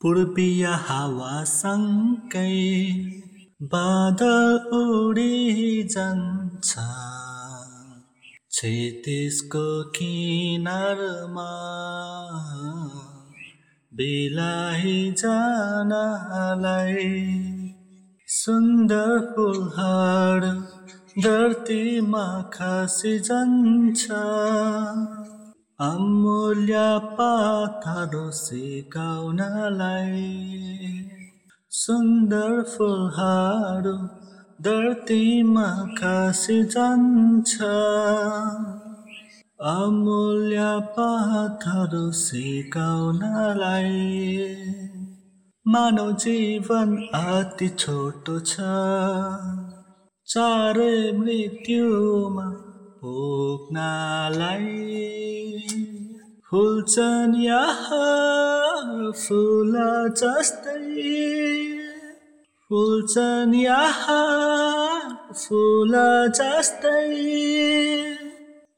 पूर्वीय हावासँगै बादल उडी जान्छ क्षतिसको किनारमा बिलाइ जानलाई सुन्दर फुलहरू धरतीमा खसी जान्छ अमूल्य पाथरो सिकाउनलाई। सुन्दर फुलहरू धरतीमा खसी जान्छ। अमूल्य पाथरो सिकाउनलाई। मानव जीवन अति छोटो छ। चारै मृत्युमा पुग्नलाई फुल्छन् यहाँ फुल जस्तै। फुल्छन् यहाँ फुल जस्तै।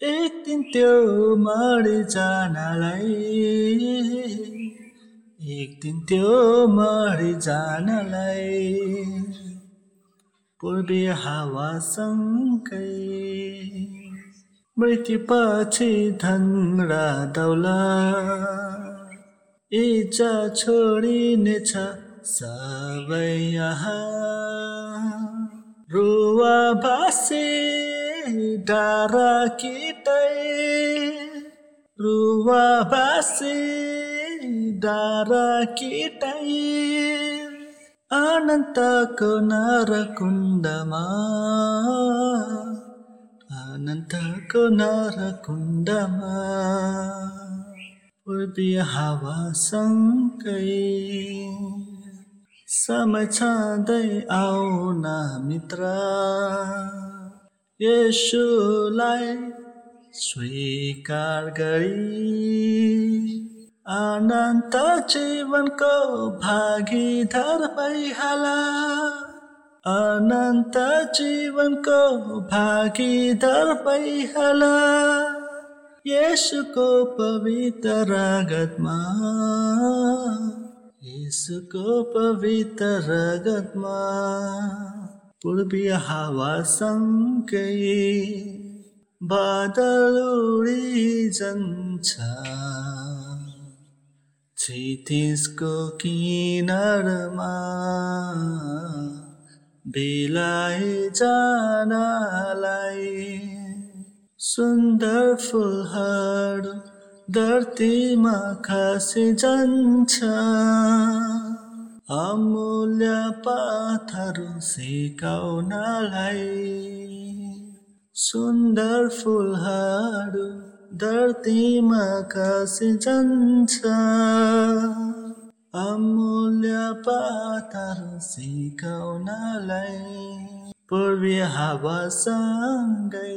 एक दिन त्यो मरि जानलाई एक दिन त्यो मरि जानलाई पूर्वी हावासँगै मृत्युपछि धन र दौला। इच्छा छोडिनेछ सबै रुवा भासे डारा किटै रुवा भासे डारा किटै अनन्तको नरकुण्डमा। अनन्तको नरकुण्डमा पूर्वी हावासँगै समय छँदै आउन मित्र। यसुलाई स्वीकार गरी अनन्त जीवनको भागीदार भइहाला। अनन्त जीवनको भागीदार भइहाला। यसुको पवित्र रगतमा यसुको पवित्र रगतमा पूर्वी हावासँगै बादल उडी जान्छ क्षितिजको किनारमा बिलाइ जानलाई सुन्दर फुलहरू धरतीमा खसी जान्छ। अमूल्य पाथहरू सिकाउनलाई सुन्दर फुलहरू धरतीमा खसी जान्छ। अमूल्य पाथहरू सिकाउनलाई पूर्वी हावासँगै